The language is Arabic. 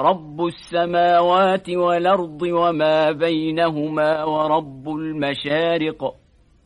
رب السماوات والأرض وما بينهما ورب المشارق